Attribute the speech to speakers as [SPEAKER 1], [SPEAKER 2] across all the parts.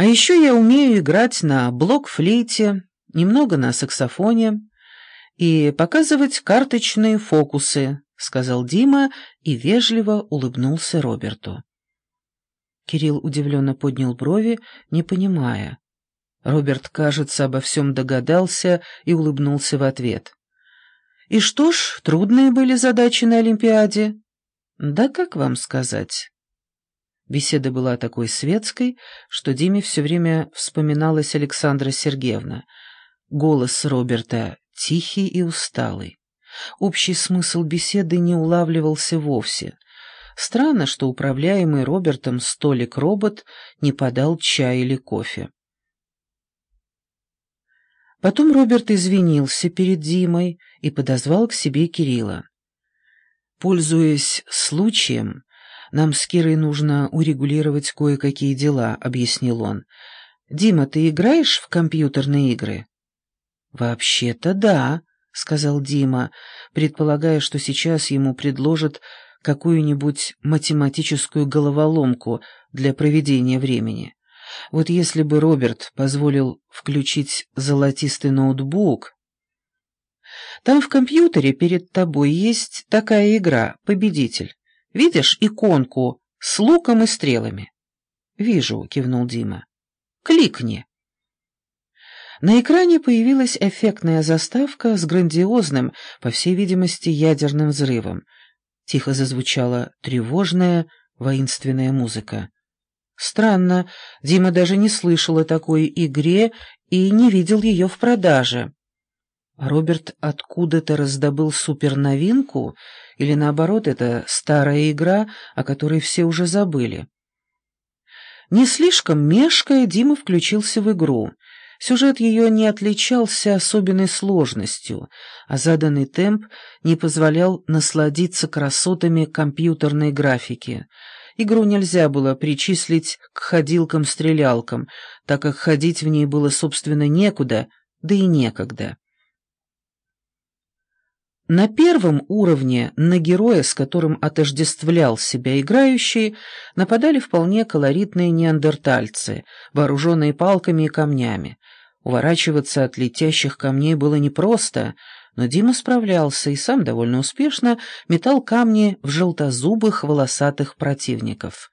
[SPEAKER 1] А еще я умею играть на блокфлейте, немного на саксофоне и показывать карточные фокусы, сказал Дима и вежливо улыбнулся Роберту. Кирилл удивленно поднял брови, не понимая. Роберт, кажется, обо всем догадался и улыбнулся в ответ. «И что ж, трудные были задачи на Олимпиаде?» «Да как вам сказать?» Беседа была такой светской, что Диме все время вспоминалась Александра Сергеевна. Голос Роберта тихий и усталый. Общий смысл беседы не улавливался вовсе. Странно, что управляемый Робертом столик-робот не подал чай или кофе. Потом Роберт извинился перед Димой и подозвал к себе Кирилла. Пользуясь случаем, нам с Кирой нужно урегулировать кое-какие дела», — объяснил он. «Дима, ты играешь в компьютерные игры?» «Вообще-то да», — сказал Дима, предполагая, что сейчас ему предложат какую-нибудь математическую головоломку для проведения времени. Вот если бы Роберт позволил включить золотистый ноутбук... Там в компьютере перед тобой есть такая игра «Победитель». Видишь иконку с луком и стрелами?» «Вижу», — кивнул Дима. «Кликни». На экране появилась эффектная заставка с грандиозным, по всей видимости, ядерным взрывом. Тихо зазвучала тревожная, воинственная музыка. Странно, Дима даже не слышал о такой игре и не видел ее в продаже. Роберт откуда-то раздобыл суперновинку, или наоборот, это старая игра, о которой все уже забыли. Не слишком мешкая, Дима включился в игру. Сюжет ее не отличался особенной сложностью, а заданный темп не позволял насладиться красотами компьютерной графики. Игру нельзя было причислить к ходилкам-стрелялкам, так как ходить в ней было, собственно, некуда, да и некогда. На первом уровне на героя, с которым отождествлял себя играющий, нападали вполне колоритные неандертальцы, вооруженные палками и камнями. Уворачиваться от летящих камней было непросто, но Дима справлялся и сам довольно успешно метал камни в желтозубых волосатых противников.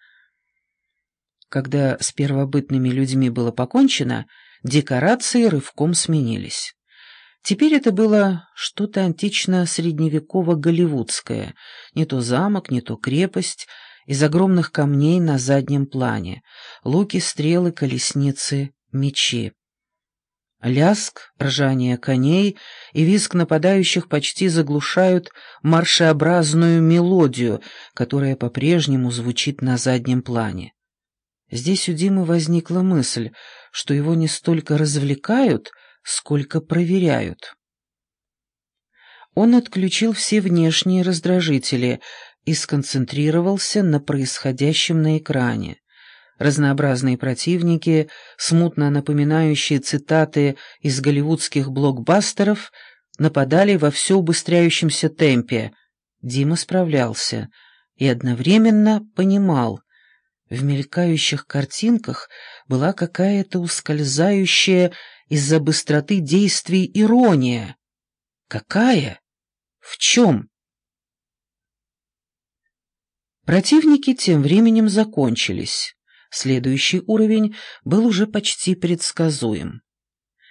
[SPEAKER 1] Когда с первобытными людьми было покончено, декорации рывком сменились. Теперь это было что-то антично-средневеково-голливудское, не то замок, не то крепость, из огромных камней на заднем плане, луки, стрелы, колесницы, мечи. Ляск, ржание коней и визг нападающих почти заглушают маршеобразную мелодию, которая по-прежнему звучит на заднем плане. Здесь у Димы возникла мысль, что его не столько развлекают, сколько проверяют. Он отключил все внешние раздражители и сконцентрировался на происходящем на экране. Разнообразные противники, смутно напоминающие цитаты из голливудских блокбастеров, нападали во все убыстряющемся темпе. Дима справлялся и одновременно понимал, в мелькающих картинках была какая-то ускользающая из-за быстроты действий ирония. Какая? В чем? Противники тем временем закончились. Следующий уровень был уже почти предсказуем.